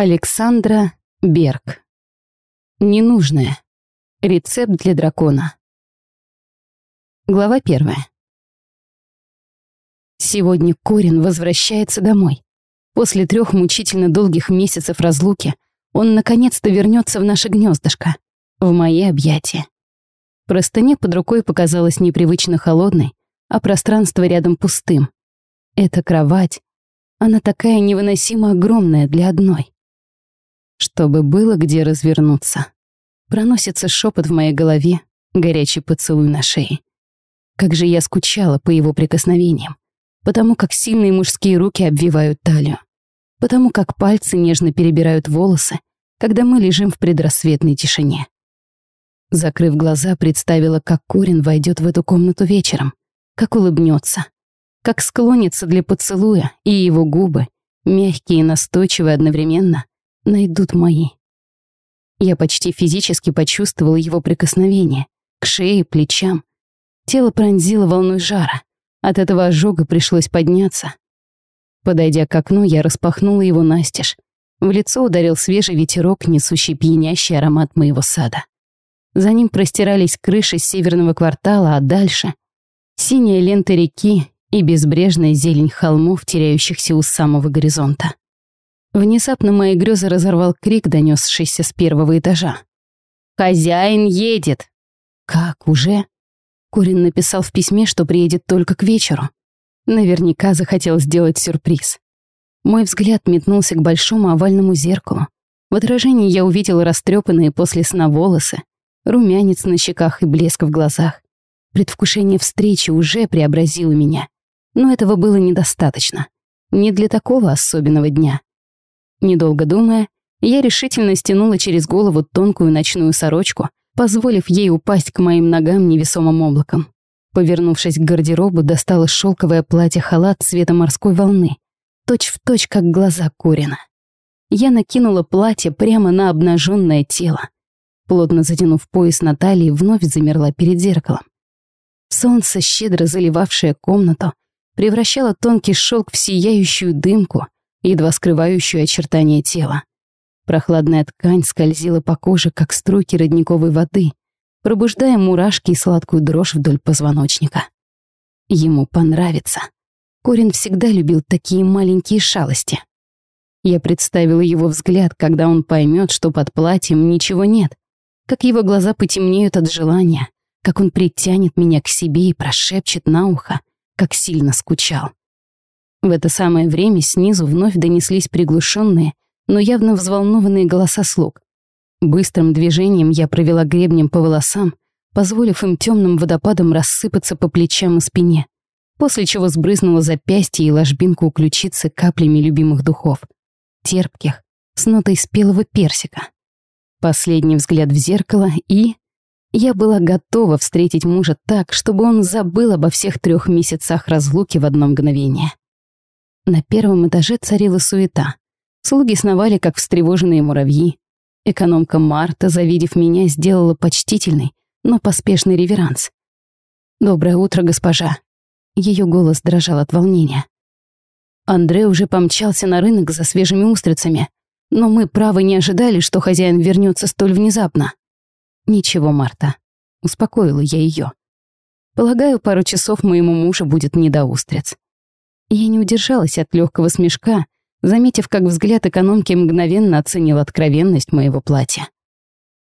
Александра Берг. Ненужное. Рецепт для дракона. Глава первая. Сегодня Корин возвращается домой. После трех мучительно долгих месяцев разлуки он наконец-то вернется в наше гнездышко, в мои объятия. Простыня под рукой показалась непривычно холодной, а пространство рядом пустым. Эта кровать, она такая невыносимо огромная для одной чтобы было где развернуться. Проносится шепот в моей голове, горячий поцелуй на шее. Как же я скучала по его прикосновениям, потому как сильные мужские руки обвивают талию, потому как пальцы нежно перебирают волосы, когда мы лежим в предрассветной тишине. Закрыв глаза, представила, как Корин войдет в эту комнату вечером, как улыбнется, как склонится для поцелуя, и его губы, мягкие и настойчивые одновременно, найдут мои. Я почти физически почувствовала его прикосновение к шее, плечам. Тело пронзило волной жара. От этого ожога пришлось подняться. Подойдя к окну, я распахнула его настежь. В лицо ударил свежий ветерок, несущий пьянящий аромат моего сада. За ним простирались крыши северного квартала, а дальше — синяя лента реки и безбрежная зелень холмов, теряющихся у самого горизонта. Внезапно мои грезы разорвал крик, донесшийся с первого этажа. «Хозяин едет!» «Как, уже?» Корин написал в письме, что приедет только к вечеру. Наверняка захотел сделать сюрприз. Мой взгляд метнулся к большому овальному зеркалу. В отражении я увидел растрепанные после сна волосы, румянец на щеках и блеск в глазах. Предвкушение встречи уже преобразило меня. Но этого было недостаточно. Не для такого особенного дня. Недолго думая, я решительно стянула через голову тонкую ночную сорочку, позволив ей упасть к моим ногам невесомым облаком. Повернувшись к гардеробу, достала шелковое платье-халат цвета морской волны, точь в точь, как глаза Корина. Я накинула платье прямо на обнаженное тело. Плотно затянув пояс на талии, вновь замерла перед зеркалом. Солнце, щедро заливавшее комнату, превращало тонкий шелк в сияющую дымку — едва скрывающую очертания тела. Прохладная ткань скользила по коже, как струйки родниковой воды, пробуждая мурашки и сладкую дрожь вдоль позвоночника. Ему понравится. Корин всегда любил такие маленькие шалости. Я представила его взгляд, когда он поймет, что под платьем ничего нет, как его глаза потемнеют от желания, как он притянет меня к себе и прошепчет на ухо, как сильно скучал. В это самое время снизу вновь донеслись приглушенные, но явно взволнованные голоса слуг. Быстрым движением я провела гребнем по волосам, позволив им темным водопадом рассыпаться по плечам и спине, после чего сбрызнула запястье и ложбинку у ключицы каплями любимых духов. Терпких, с нотой спелого персика. Последний взгляд в зеркало и... Я была готова встретить мужа так, чтобы он забыл обо всех трех месяцах разлуки в одно мгновение. На первом этаже царила суета. Слуги сновали, как встревоженные муравьи. Экономка Марта, завидев меня, сделала почтительный, но поспешный реверанс. «Доброе утро, госпожа». Ее голос дрожал от волнения. Андре уже помчался на рынок за свежими устрицами, но мы, право, не ожидали, что хозяин вернется столь внезапно. «Ничего, Марта», — успокоила я ее. «Полагаю, пару часов моему мужу будет не до устриц». Я не удержалась от легкого смешка, заметив, как взгляд экономки мгновенно оценил откровенность моего платья.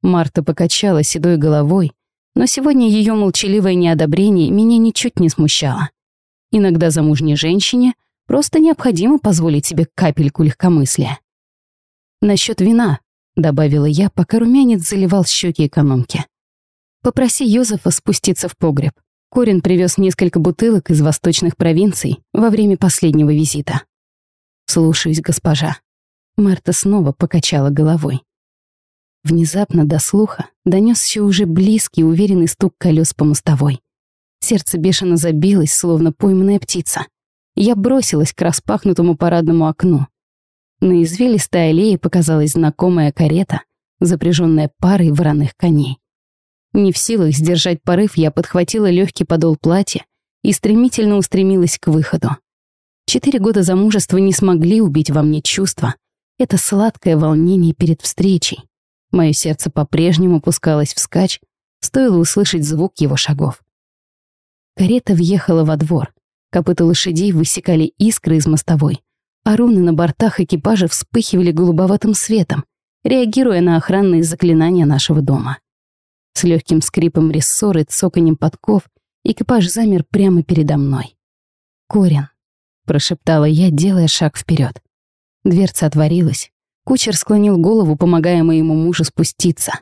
Марта покачала седой головой, но сегодня ее молчаливое неодобрение меня ничуть не смущало. Иногда замужней женщине просто необходимо позволить себе капельку легкомыслия. «Насчет вина», — добавила я, пока румянец заливал щеки экономки. «Попроси Йозефа спуститься в погреб. Корин привез несколько бутылок из восточных провинций во время последнего визита. «Слушаюсь, госпожа». Марта снова покачала головой. Внезапно до слуха донесся уже близкий, уверенный стук колес по мостовой. Сердце бешено забилось, словно пойманная птица. Я бросилась к распахнутому парадному окну. На извилистой аллее показалась знакомая карета, запряженная парой вороных коней. Не в силах сдержать порыв, я подхватила легкий подол платья и стремительно устремилась к выходу. Четыре года замужества не смогли убить во мне чувства, это сладкое волнение перед встречей. Мое сердце по-прежнему пускалось вскачь, стоило услышать звук его шагов. Карета въехала во двор. Копыта лошадей высекали искры из мостовой, а руны на бортах экипажа вспыхивали голубоватым светом, реагируя на охранные заклинания нашего дома. С легким скрипом рессоры, цоканем подков, экипаж замер прямо передо мной. «Корин», — прошептала я, делая шаг вперед. Дверца отворилась. Кучер склонил голову, помогая моему мужу спуститься.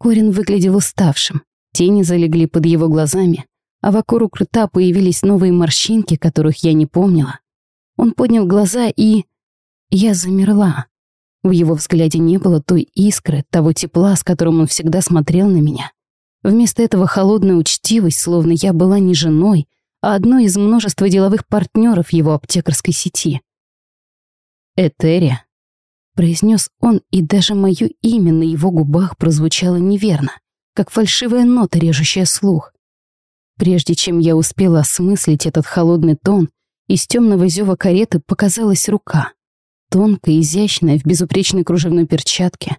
Корин выглядел уставшим. Тени залегли под его глазами, а вокруг рта появились новые морщинки, которых я не помнила. Он поднял глаза и... Я замерла. В его взгляде не было той искры, того тепла, с которым он всегда смотрел на меня. Вместо этого холодная учтивость, словно я была не женой, а одной из множества деловых партнеров его аптекарской сети. «Этерия», — произнес он, и даже мое имя на его губах прозвучало неверно, как фальшивая нота, режущая слух. Прежде чем я успела осмыслить этот холодный тон, из темного зева кареты показалась рука, тонкая, изящная, в безупречной кружевной перчатке.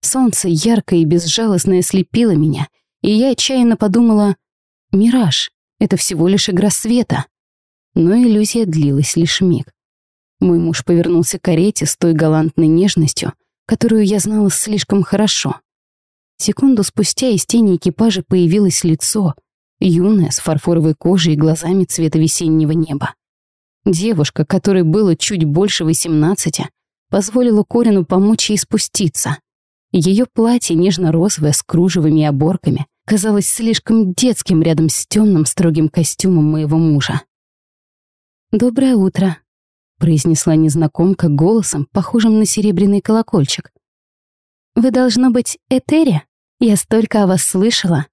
Солнце яркое и безжалостное слепило меня, и я отчаянно подумала «Мираж, это всего лишь игра света». Но иллюзия длилась лишь миг. Мой муж повернулся к карете с той галантной нежностью, которую я знала слишком хорошо. Секунду спустя из тени экипажа появилось лицо, юное, с фарфоровой кожей и глазами цвета весеннего неба. Девушка, которой было чуть больше восемнадцати, позволила Корину помочь ей спуститься. Ее платье, нежно-розовое, с кружевами и оборками, казалось слишком детским рядом с темным строгим костюмом моего мужа. «Доброе утро», произнесла незнакомка голосом, похожим на серебряный колокольчик. «Вы, должно быть, Этери? Я столько о вас слышала».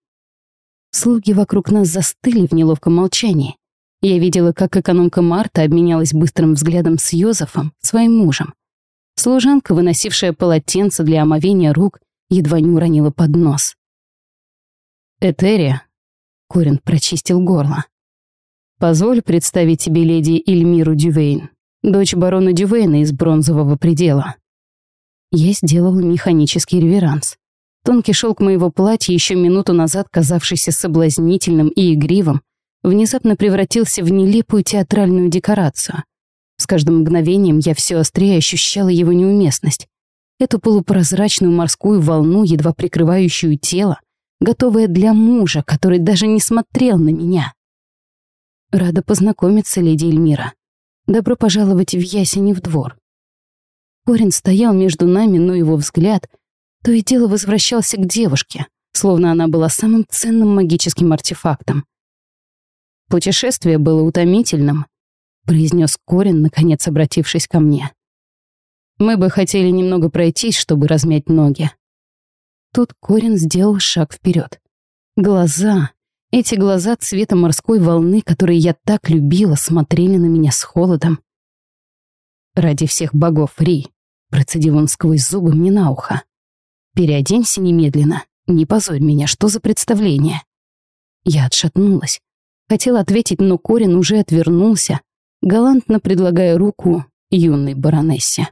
Слуги вокруг нас застыли в неловком молчании. Я видела, как экономка Марта обменялась быстрым взглядом с Йозефом, своим мужем. Служанка, выносившая полотенце для омовения рук, едва не уронила под нос. «Этерия», — Корин прочистил горло. «Позволь представить тебе леди Эльмиру Дювейн» дочь барона Дювейна из бронзового предела. Я сделал механический реверанс. Тонкий шелк моего платья, еще минуту назад казавшийся соблазнительным и игривым, внезапно превратился в нелепую театральную декорацию. С каждым мгновением я все острее ощущала его неуместность. Эту полупрозрачную морскую волну, едва прикрывающую тело, готовое для мужа, который даже не смотрел на меня. Рада познакомиться, леди Эльмира. Добро пожаловать в Ясенев двор. Корин стоял между нами, но его взгляд то и дело возвращался к девушке, словно она была самым ценным магическим артефактом. Путешествие было утомительным, произнес Корин, наконец обратившись ко мне. Мы бы хотели немного пройтись, чтобы размять ноги. Тут Корин сделал шаг вперед. Глаза, эти глаза цвета морской волны, которые я так любила, смотрели на меня с холодом. «Ради всех богов, Ри!» — процедил он сквозь зубы мне на ухо. «Переоденься немедленно, не позорь меня, что за представление?» Я отшатнулась. Хотела ответить, но Корин уже отвернулся, галантно предлагая руку юной баронессе.